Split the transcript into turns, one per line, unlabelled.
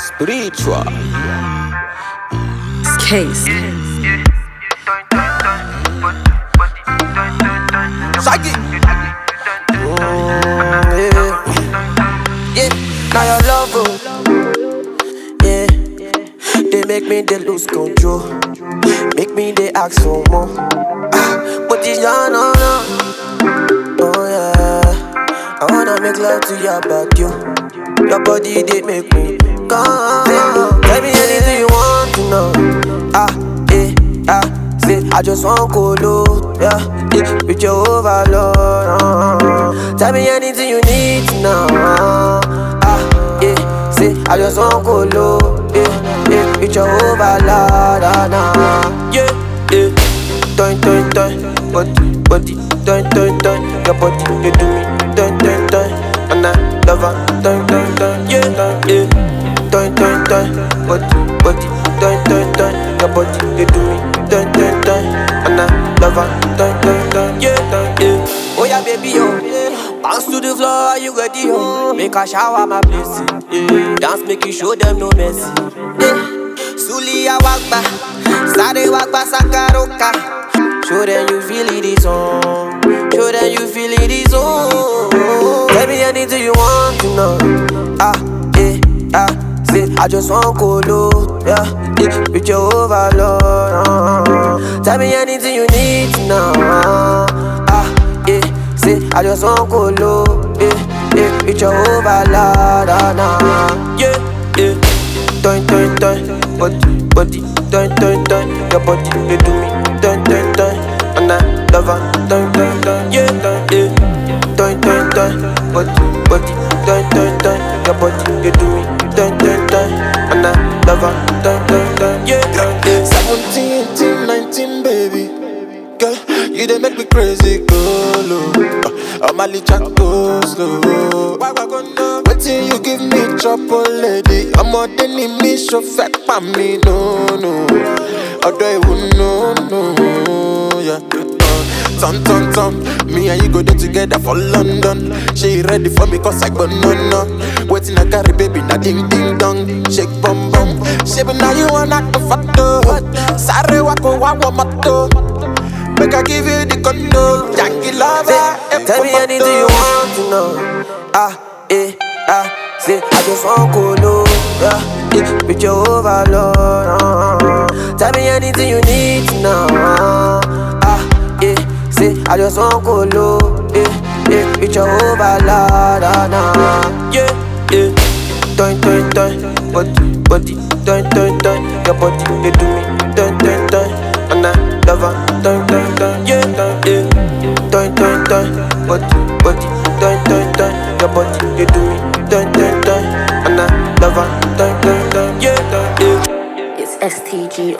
Spiritual.
Case.
Shaggy.
Mm, yeah. yeah, now your love, oh. yeah. They make me they lose control, make me they ask for more. Ah, but it's not, no, no. Oh yeah, I wanna make love to you about you. Your body they make me come. Tell me anything you want to know. Ah, eh, ah. Say, I just want colo, yeah, yeah, with your overload. Uh, tell me anything you need to know. Ah, yeah, say, I just want colo, yeah, yeah, with your overload. Uh, nah. Yeah, yeah, dun dun dun, body, body, dun dun dun, your body, you do me, dun dun dun, body, body, dun dun dun, your body, you do me. Dun dun dun And I love her. Dun dun dun Yeah, dun, yeah. Oh yeah baby yo. Bounce to the floor, you ready yo? Make a shower my blessing. Yeah. Dance make you show them no mercy. Yeah. Sulia wagba Sare wagba sakaroka Show them you feel it is on. Show them you feel it is on I just want colo, yeah, with your overload. Uh, tell me anything you need to know. Ah, yeah, say, I just want colo, yeah, yeah, with your overload. Uh, nah. Yeah, yeah, dun dun dun, body, body, dun dun dun, your body, you
dey make me crazy, go low uh, I'm a little go slow Waiting you give me trouble, lady? I'm more than me, so fat pa me, no, no. Although you would no, no, yeah. Turn, turn, turn Me and you go there together for London. She ready for me cause I go no, no. Waiting I carry baby, na ding, ding, dong. Shake bum, bum. She be now you want act the photo Sorry, wako, wawa, mato Make I give you the condo Yankee lover
Say, Tell me anything you want to know. Ah, eh, ah Say, I just want colo, yeah, yeah With your overload uh, Tell me anything you need to know. Ah, yeah Say, I just want colo, yeah, yeah With your overload uh, nah. Yeah, yeah. Dun, dun, dun Body, body Dun, dun, dun Your body, you do me Dun, dun Body, Dun, dun, dun. Your body, you do me Dun, dun, dun. And I love her Dun, dun, dun. Yeah, yeah
It's STG.